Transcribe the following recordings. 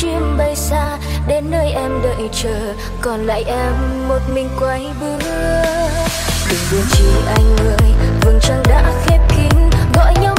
chim bay xa, đến nơi em đợi chờ. Còn lại em một mình quay bước. Đừng buồn chi anh ơi, vầng trăng đã khép kín, gọi nhau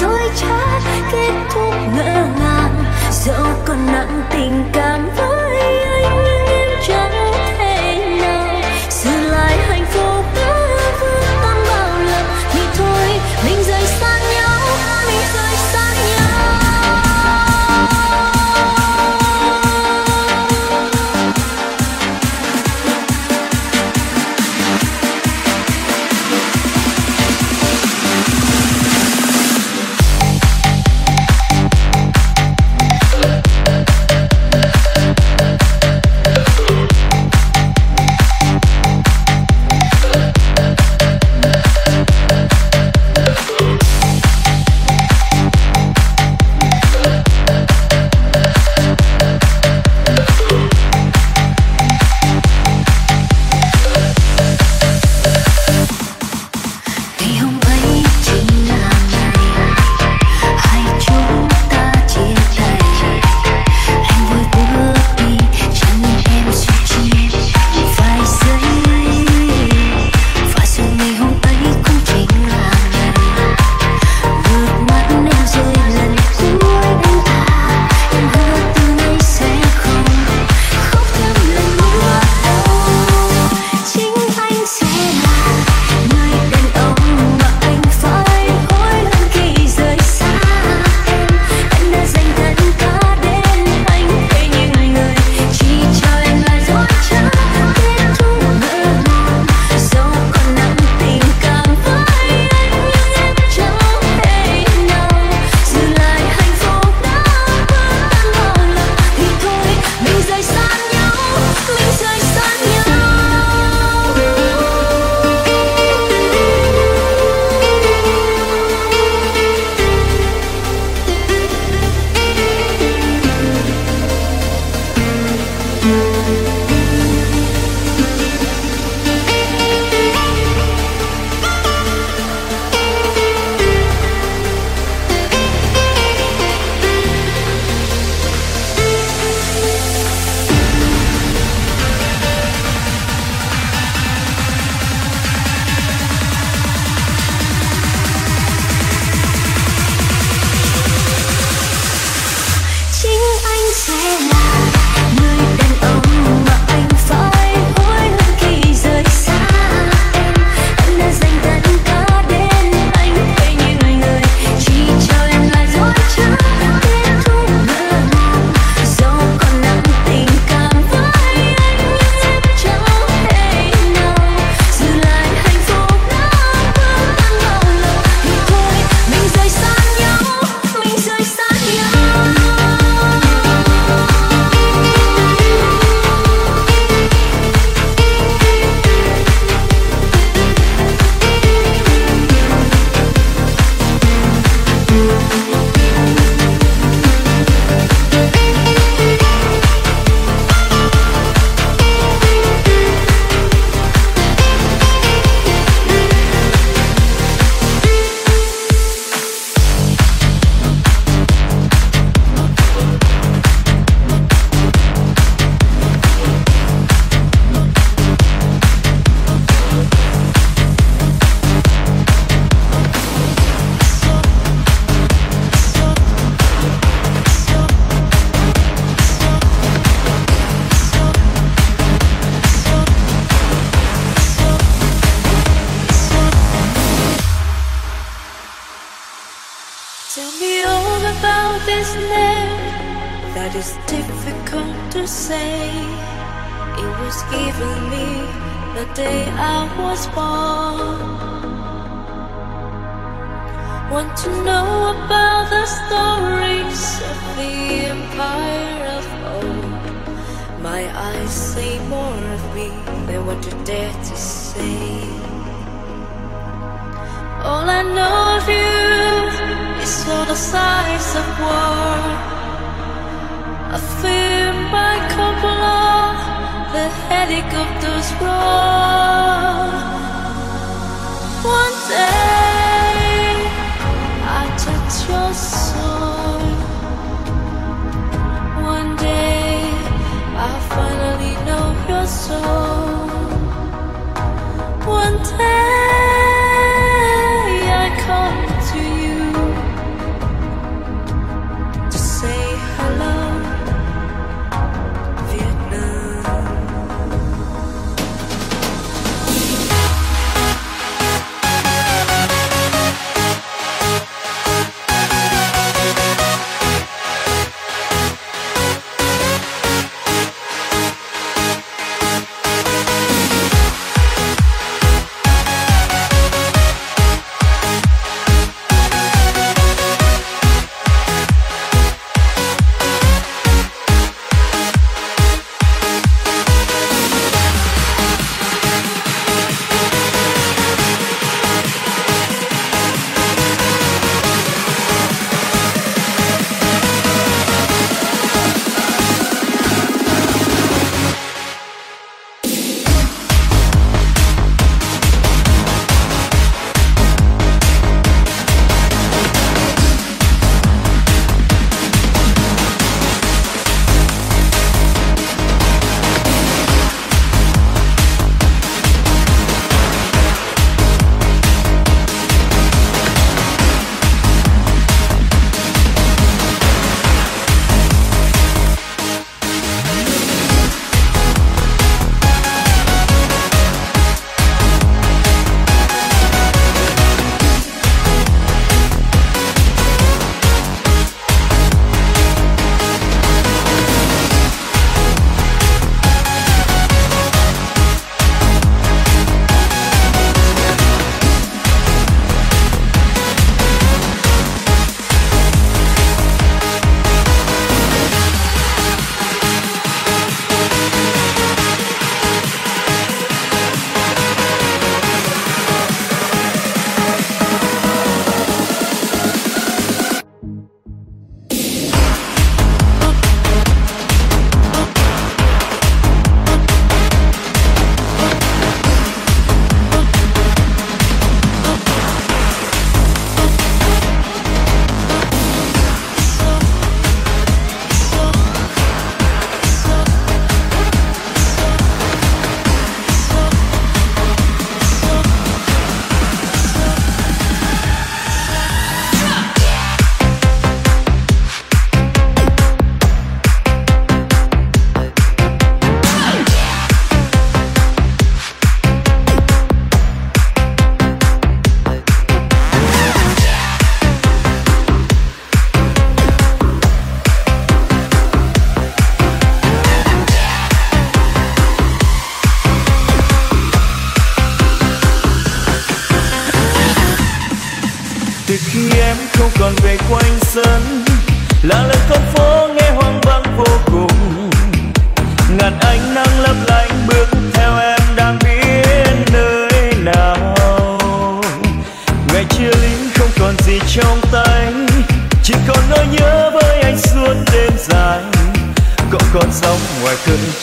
dối trá kết thúc ngỡ ngàng. Dẫu còn nặng tình cảm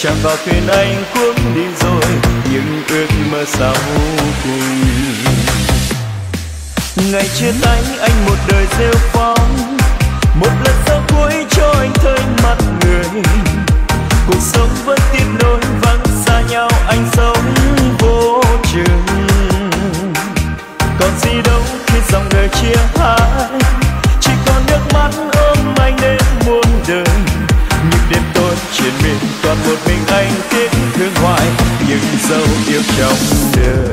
chạm vào thuyền anh cuống đi rồi, những ước mơ sau cùng. Ngày chia tay anh một đời rêu phong, một lần sau cuối cho anh thấy mặt người. Cuộc sống vẫn tiếp nối vắng xa nhau, anh sống vô chừng. Còn gì đâu khi dòng đời chia hai you go do.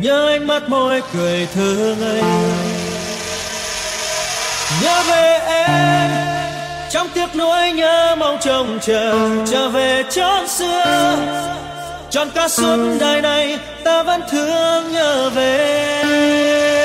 nhớ ánh mắt môi cười thương ấy. Nhớ về em, trong tiếc nuối nhớ mong trông chờ, trở về chốn xưa. Tròn cả suốt đời này ta vẫn thương nhớ về em.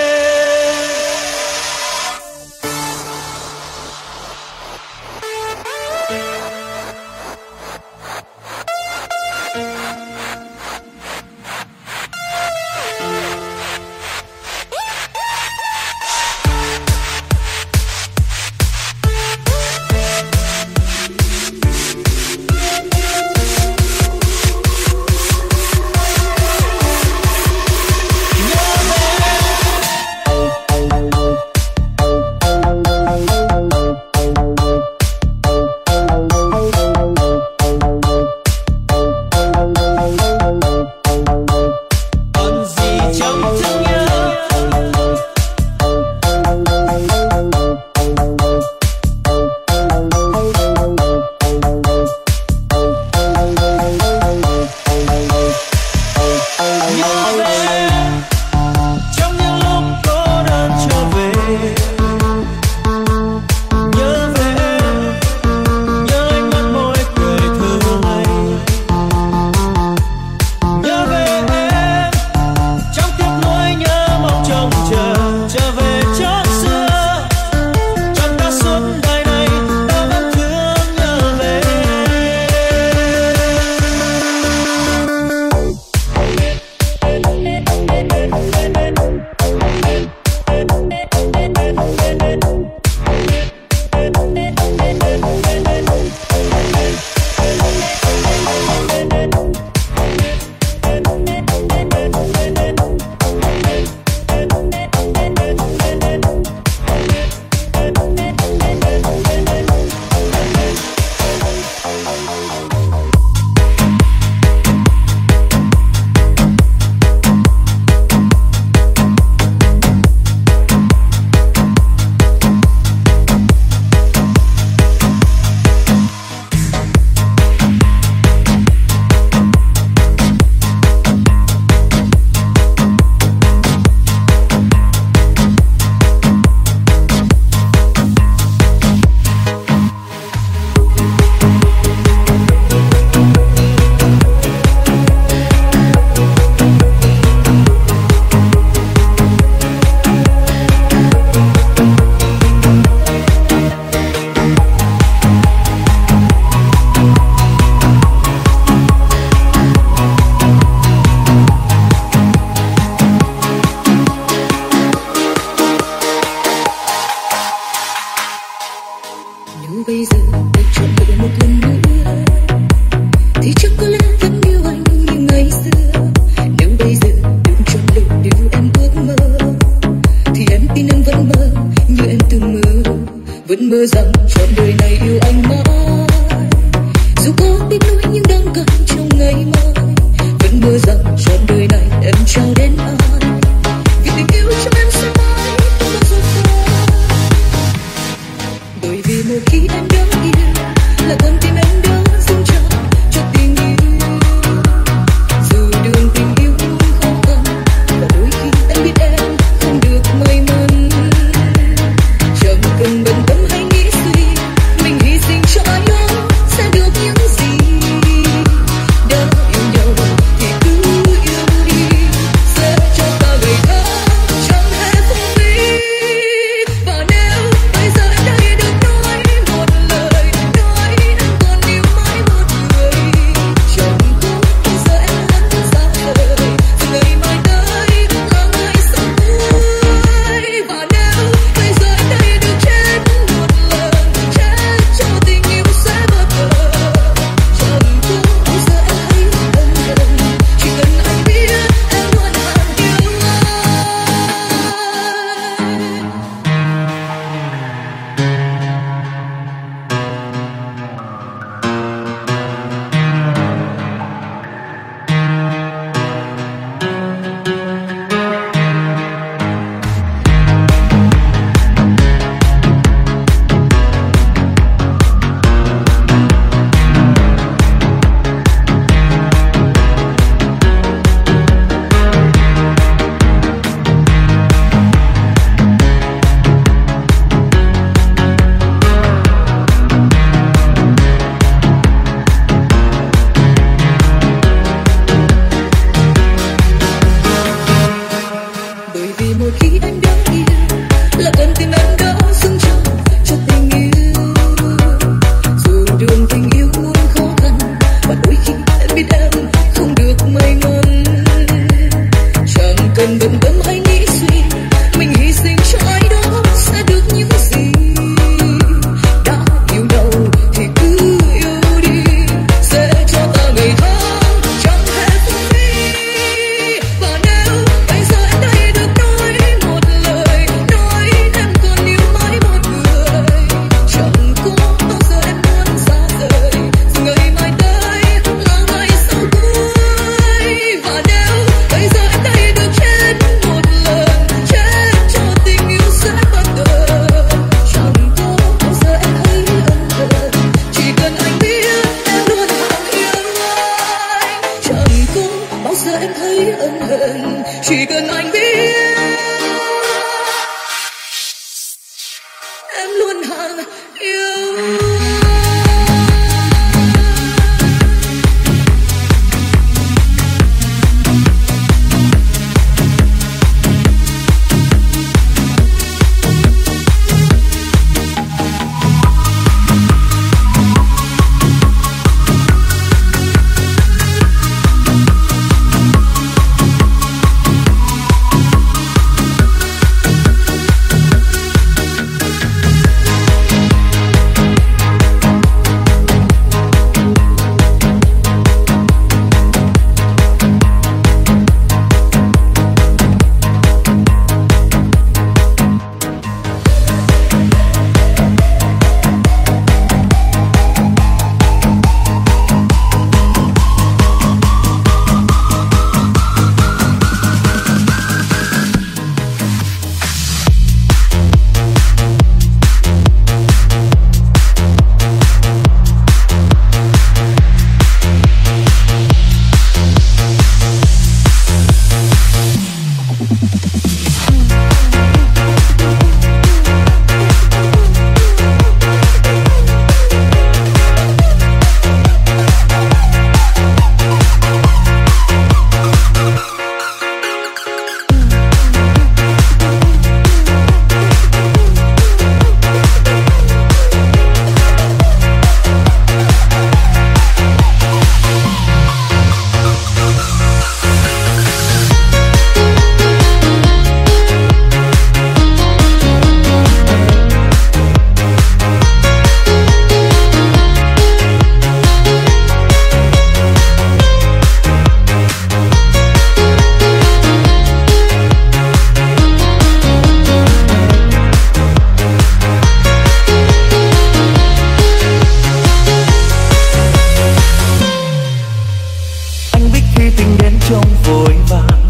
khi tình đến trong vội vàng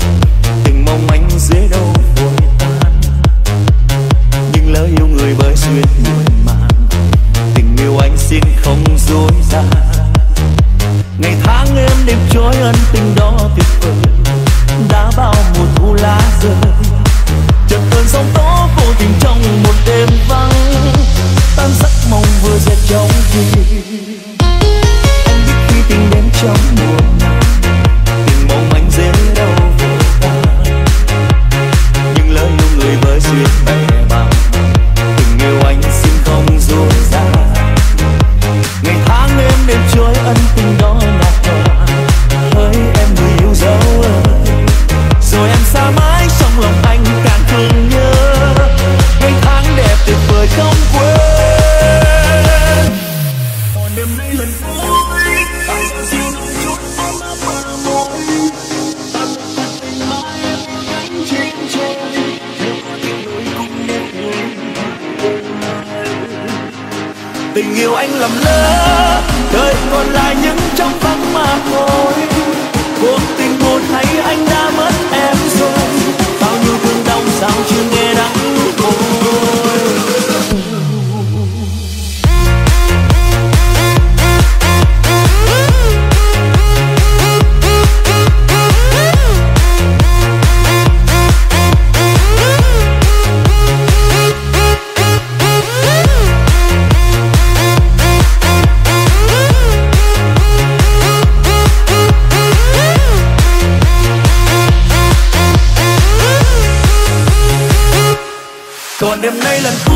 tình mong manh dễ đâu vội tan nhưng lỡ yêu người bởi duyên muộn màng, tình yêu anh xin không dối gian ngày tháng em đêm trôi ân tình đó tuyệt. Còn